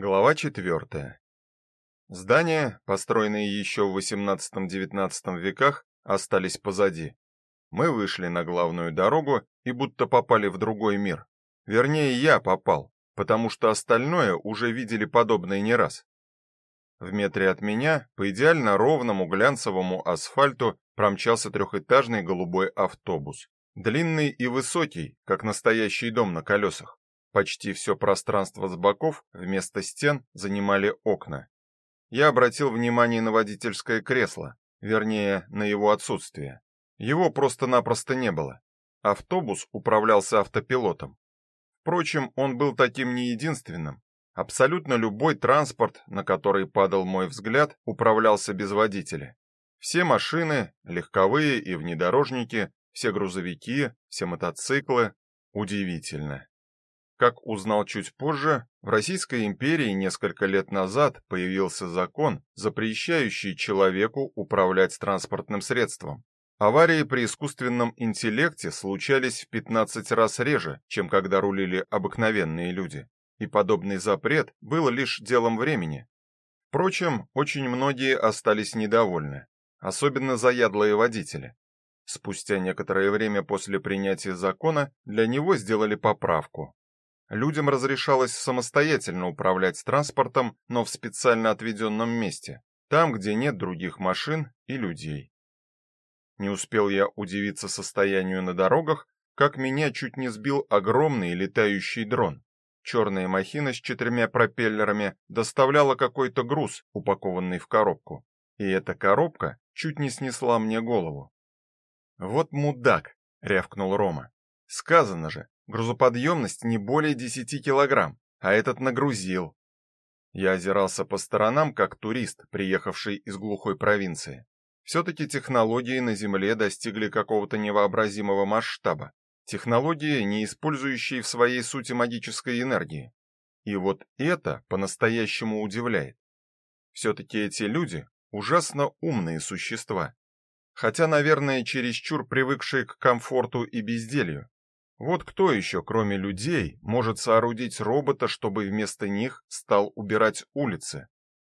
Глава 4. Здания, построенные еще в XVIII-XIX веках, остались позади. Мы вышли на главную дорогу и будто попали в другой мир. Вернее, я попал, потому что остальное уже видели подобное не раз. В метре от меня по идеально ровному глянцевому асфальту промчался трехэтажный голубой автобус, длинный и высокий, как настоящий дом на колесах. Почти все пространство с боков вместо стен занимали окна. Я обратил внимание на водительское кресло, вернее, на его отсутствие. Его просто-напросто не было. Автобус управлялся автопилотом. Впрочем, он был таким не единственным. Абсолютно любой транспорт, на который падал мой взгляд, управлялся без водителя. Все машины, легковые и внедорожники, все грузовики, все мотоциклы. Удивительно. Как узнал чуть позже, в Российской империи несколько лет назад появился закон, запрещающий человеку управлять транспортным средством. Аварии при искусственном интеллекте случались в 15 раз реже, чем когда рулили обыкновенные люди, и подобный запрет был лишь делом времени. Впрочем, очень многие остались недовольны, особенно заядлые водители. Спустя некоторое время после принятия закона для него сделали поправку, Людям разрешалось самостоятельно управлять транспортом, но в специально отведенном месте, там, где нет других машин и людей. Не успел я удивиться состоянию на дорогах, как меня чуть не сбил огромный летающий дрон. Черная махина с четырьмя пропеллерами доставляла какой-то груз, упакованный в коробку, и эта коробка чуть не снесла мне голову. Вот мудак, рявкнул Рома. Сказано же, грузоподъемность не более 10 килограмм, а этот нагрузил. Я озирался по сторонам, как турист, приехавший из глухой провинции. все таки технологии на Земле достигли какого-то невообразимого масштаба. Технологии, не использующие в своей сути магической энергии. И вот это по-настоящему удивляет. все таки эти люди ужасно умные существа. Хотя, наверное, чересчур привыкшие к комфорту и безделью. Вот кто еще, кроме людей, может соорудить робота, чтобы вместо них стал убирать улицы?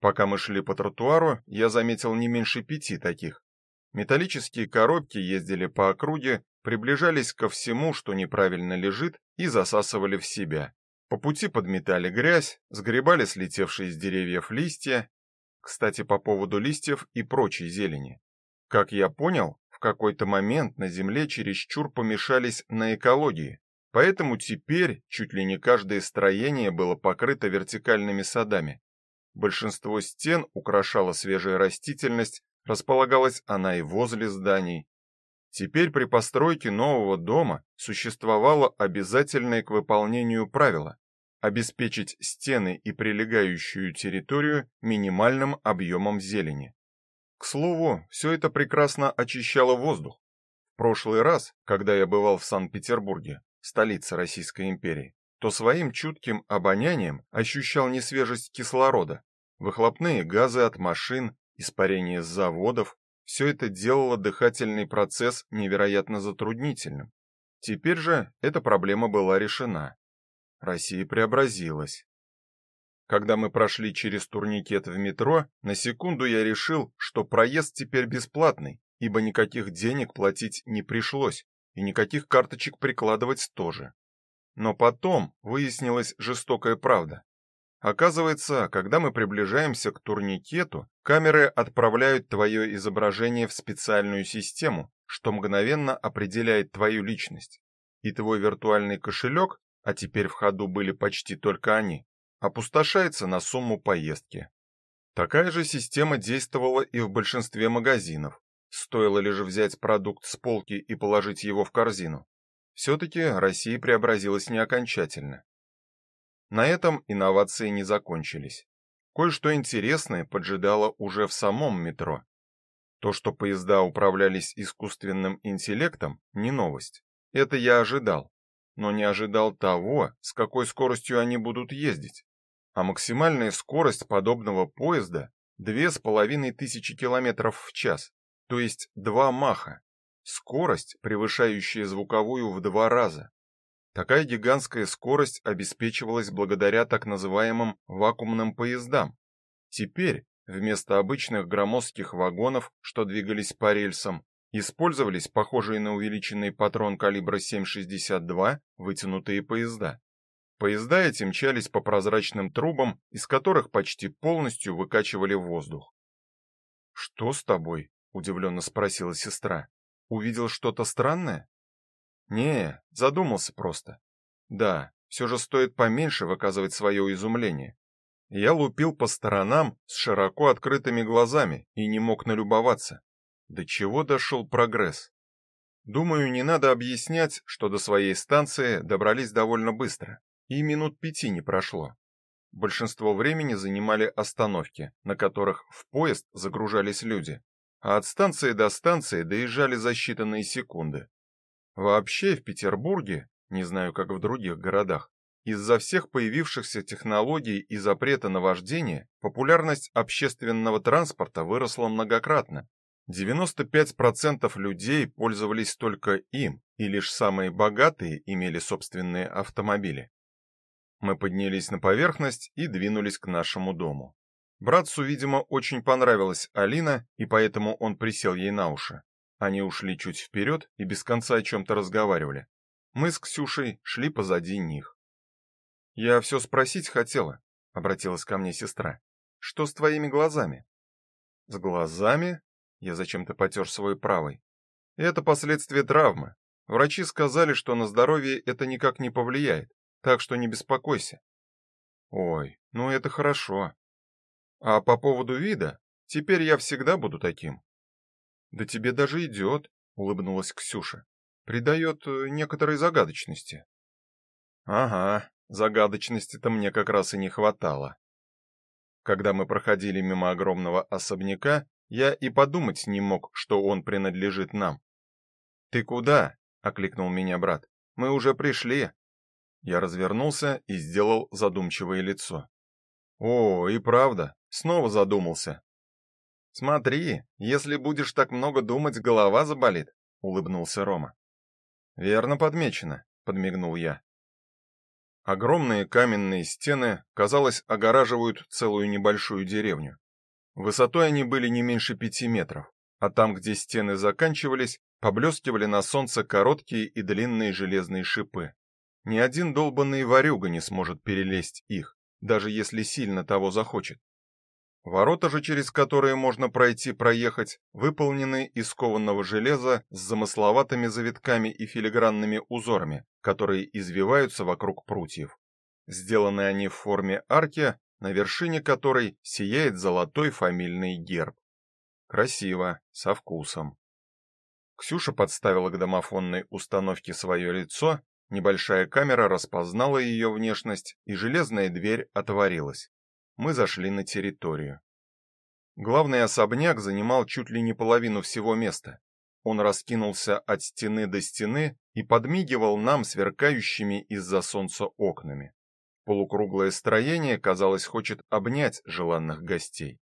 Пока мы шли по тротуару, я заметил не меньше пяти таких. Металлические коробки ездили по округе, приближались ко всему, что неправильно лежит, и засасывали в себя. По пути подметали грязь, сгребали слетевшие с деревьев листья. Кстати, по поводу листьев и прочей зелени. Как я понял, какой-то момент на Земле чересчур помешались на экологии, поэтому теперь чуть ли не каждое строение было покрыто вертикальными садами. Большинство стен украшала свежая растительность, располагалась она и возле зданий. Теперь при постройке нового дома существовало обязательное к выполнению правило обеспечить стены и прилегающую территорию минимальным объемом зелени. К слову, все это прекрасно очищало воздух. В прошлый раз, когда я бывал в Санкт-Петербурге, столице Российской империи, то своим чутким обонянием ощущал несвежесть кислорода, выхлопные газы от машин, испарение с заводов. Все это делало дыхательный процесс невероятно затруднительным. Теперь же эта проблема была решена. Россия преобразилась. Когда мы прошли через турникет в метро, на секунду я решил, что проезд теперь бесплатный, ибо никаких денег платить не пришлось, и никаких карточек прикладывать тоже. Но потом выяснилась жестокая правда. Оказывается, когда мы приближаемся к турникету, камеры отправляют твое изображение в специальную систему, что мгновенно определяет твою личность. И твой виртуальный кошелек, а теперь в ходу были почти только они, опустошается на сумму поездки. Такая же система действовала и в большинстве магазинов. Стоило лишь взять продукт с полки и положить его в корзину. все таки Россия преобразилась не окончательно. На этом инновации не закончились. Кое-что интересное поджидало уже в самом метро. То, что поезда управлялись искусственным интеллектом, не новость. Это я ожидал, но не ожидал того, с какой скоростью они будут ездить а максимальная скорость подобного поезда две с половиной тысячи километров в час, то есть два маха. Скорость, превышающая звуковую в два раза. Такая гигантская скорость обеспечивалась благодаря так называемым вакуумным поездам. Теперь вместо обычных громоздких вагонов, что двигались по рельсам, использовались похожие на увеличенный патрон калибра 7,62 вытянутые поезда. Поезда эти мчались по прозрачным трубам, из которых почти полностью выкачивали воздух. "Что с тобой?" удивленно спросила сестра. "Увидел что-то странное?" "Не, задумался просто. Да, все же стоит поменьше выказывать свое изумление. Я лупил по сторонам с широко открытыми глазами и не мог налюбоваться. До чего дошел прогресс? Думаю, не надо объяснять, что до своей станции добрались довольно быстро, и минут пяти не прошло. Большинство времени занимали остановки, на которых в поезд загружались люди, а от станции до станции доезжали за считанные секунды. Вообще в Петербурге, не знаю, как в других городах, из-за всех появившихся технологий и запрета на вождение популярность общественного транспорта выросла многократно, 95% людей пользовались только им, и лишь самые богатые имели собственные автомобили. Мы поднялись на поверхность и двинулись к нашему дому. Братцу, видимо, очень понравилась Алина, и поэтому он присел ей на уши. Они ушли чуть вперед и без конца о чем то разговаривали. Мы с Ксюшей шли позади них. Я все спросить хотела, обратилась ко мне сестра. Что с твоими глазами? С глазами? Я зачем-то потер свой правый. Это последствия травмы. Врачи сказали, что на здоровье это никак не повлияет, так что не беспокойся. Ой, ну это хорошо. А по поводу вида, теперь я всегда буду таким. Да тебе даже идет, улыбнулась Ксюша. Придает э, некоторой загадочности. Ага, загадочности-то мне как раз и не хватало. Когда мы проходили мимо огромного особняка, я и подумать не мог, что он принадлежит нам. Ты куда? окликнул меня брат. Мы уже пришли. Я развернулся и сделал задумчивое лицо. О, и правда, снова задумался. Смотри, если будешь так много думать, голова заболит, улыбнулся Рома. Верно подмечено, подмигнул я. Огромные каменные стены, казалось, огораживают целую небольшую деревню. Высотой они были не меньше пяти метров, а там, где стены заканчивались, поблескивали на солнце короткие и длинные железные шипы. Ни один долбанный ворюга не сможет перелезть их, даже если сильно того захочет. Ворота же, через которые можно пройти, проехать, выполнены из кованого железа с замысловатыми завитками и филигранными узорами, которые извиваются вокруг прутьев. Сделаны они в форме арки, на вершине которой сияет золотой фамильный герб. Красиво, со вкусом. Ксюша подставила к домофонной установке свое лицо, небольшая камера распознала ее внешность, и железная дверь отворилась. Мы зашли на территорию. Главный особняк занимал чуть ли не половину всего места. Он раскинулся от стены до стены и подмигивал нам сверкающими из-за солнца окнами. Полукруглое строение, казалось, хочет обнять желанных гостей.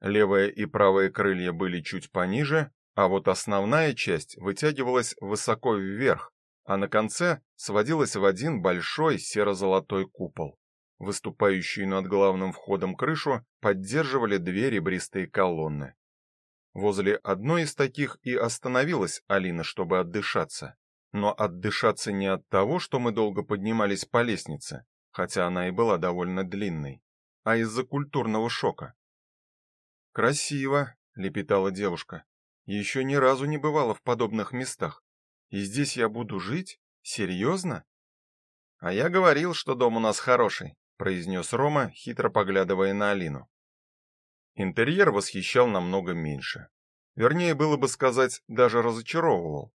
Левое и правое крылья были чуть пониже, а вот основная часть вытягивалась высоко вверх, а на конце сводилась в один большой серо-золотой купол. Выступающую над главным входом крышу поддерживали две ребристые колонны. Возле одной из таких и остановилась Алина, чтобы отдышаться. Но отдышаться не от того, что мы долго поднимались по лестнице, хотя она и была довольно длинной, а из-за культурного шока. Красиво, лепетала девушка. Еще ни разу не бывала в подобных местах. И здесь я буду жить? Серьезно?» А я говорил, что дом у нас хороший, произнес Рома, хитро поглядывая на Алину. Интерьер восхищал намного меньше. Вернее, было бы сказать, даже разочаровывал.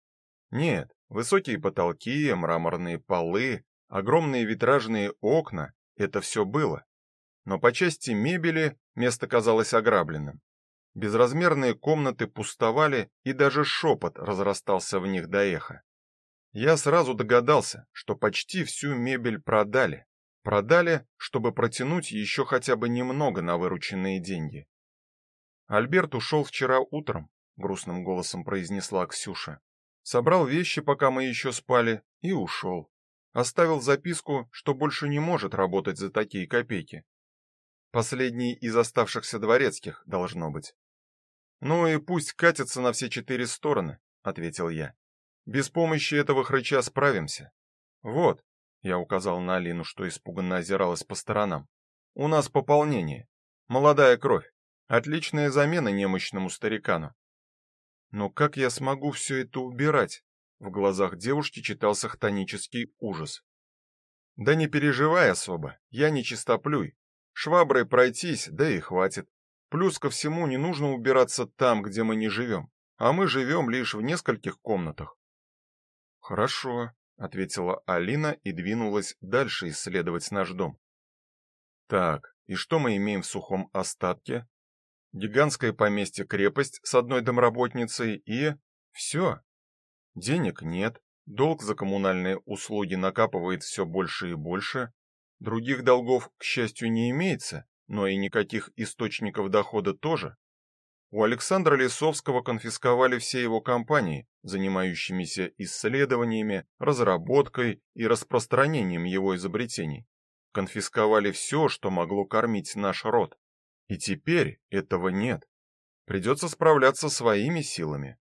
Нет, высокие потолки, мраморные полы, огромные витражные окна это все было. Но по части мебели место казалось ограбленным. Безразмерные комнаты пустовали, и даже шепот разрастался в них до эха. Я сразу догадался, что почти всю мебель продали. Продали, чтобы протянуть еще хотя бы немного на вырученные деньги. Альберт ушел вчера утром, грустным голосом произнесла Ксюша. Собрал вещи, пока мы еще спали, и ушел. оставил записку, что больше не может работать за такие копейки. Последний из оставшихся дворецких должно быть. Ну и пусть катится на все четыре стороны, ответил я. Без помощи этого хрыча справимся. Вот, я указал на Алину, что испуганно озиралась по сторонам. У нас пополнение. Молодая кровь. Отличная замена немощному старикану. Но как я смогу все это убирать? В глазах девушки читался хтонический ужас. Да не переживай особо, я не чистоплюй. Шваброй пройтись, да и хватит. Плюс ко всему не нужно убираться там, где мы не живем, а мы живем лишь в нескольких комнатах. Хорошо, ответила Алина и двинулась дальше исследовать наш дом. Так, и что мы имеем в сухом остатке? Гигантское поместье-крепость с одной домработницей и все. Денег нет, долг за коммунальные услуги накапывает все больше и больше, других долгов, к счастью, не имеется, но и никаких источников дохода тоже. У Александра Лисовского конфисковали все его компании, занимающимися исследованиями, разработкой и распространением его изобретений. Конфисковали все, что могло кормить наш род. И теперь этого нет. Придется справляться своими силами.